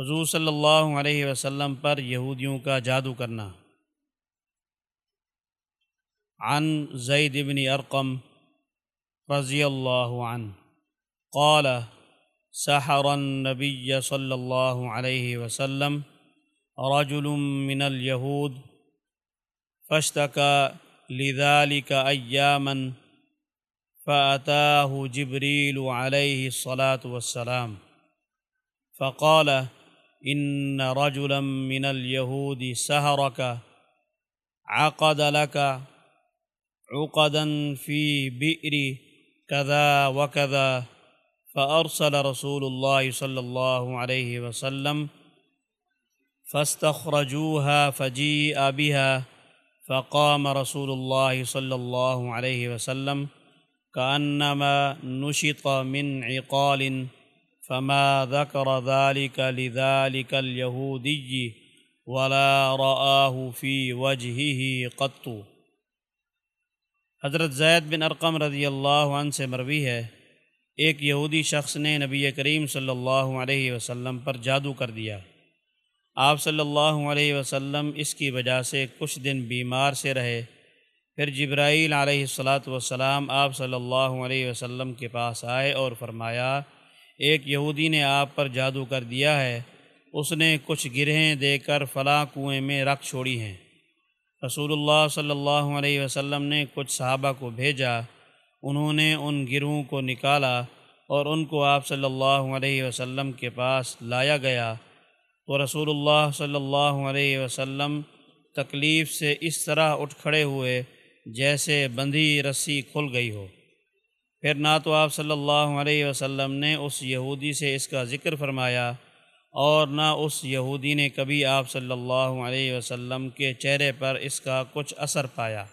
حضور صلی اللہ علیہ وسلم پر یہودیوں کا جادو کرنا۔ عن زید بن ارقم رضی اللہ عنہ قال، سحر النبی صلی اللہ علیہ وسلم رجل من اليهود فاشتكى لذلك أياما فأتاه جبريل عليه الصلاة والسلام فقال إن رجلا من اليهود سهرك عقد لك عقدا في بئر كذا وكذا فأرسل رسول الله صلى الله عليه وسلم فاستخرجوها فجيء بها فقام رسول الله صلى الله عليه وسلم كأنما نشط من عقال فما ذكر ذلك لذلك اليهودي ولا رآه في وجهه قط۔ حضرت زید بن ارقم رضی اللہ عنہ سے مروی ہے۔ ایک یہودی شخص نے نبی کریم صلی اللہ علیہ وسلم پر جادو کر دیا۔ آپ صلی اللہ علیہ وسلم اس کی وجہ سے کچھ دن بیمار سے رہے۔ پھر جبرائیل علیہ الصلاۃ والسلام آپ صلی اللہ علیہ وسلم کے پاس آئے اور فرمایا ایک یہودی نے آپ پر جادو کر دیا ہے، اس نے کچھ گرہیں دے کر فلاں کنویں میں رکھ چھوڑی ہیں۔ رسول اللہ صلی اللہ علیہ وسلم نے کچھ صحابہ کو بھیجا، انہوں نے ان گروہوں کو نکالا اور ان کو آپ صلی اللہ علیہ وسلم کے پاس لایا گیا۔ تو رسول اللہ صلی اللہ علیہ وسلم تکلیف سے اس طرح اٹھ کھڑے ہوئے جیسے بندھی رسی کھل گئی ہو۔ پھر نہ تو آپ صلی اللہ علیہ وسلم نے اس یہودی سے اس کا ذکر فرمایا اور نہ اس یہودی نے کبھی آپ صلی اللہ علیہ وسلم کے چہرے پر اس کا کچھ اثر پایا۔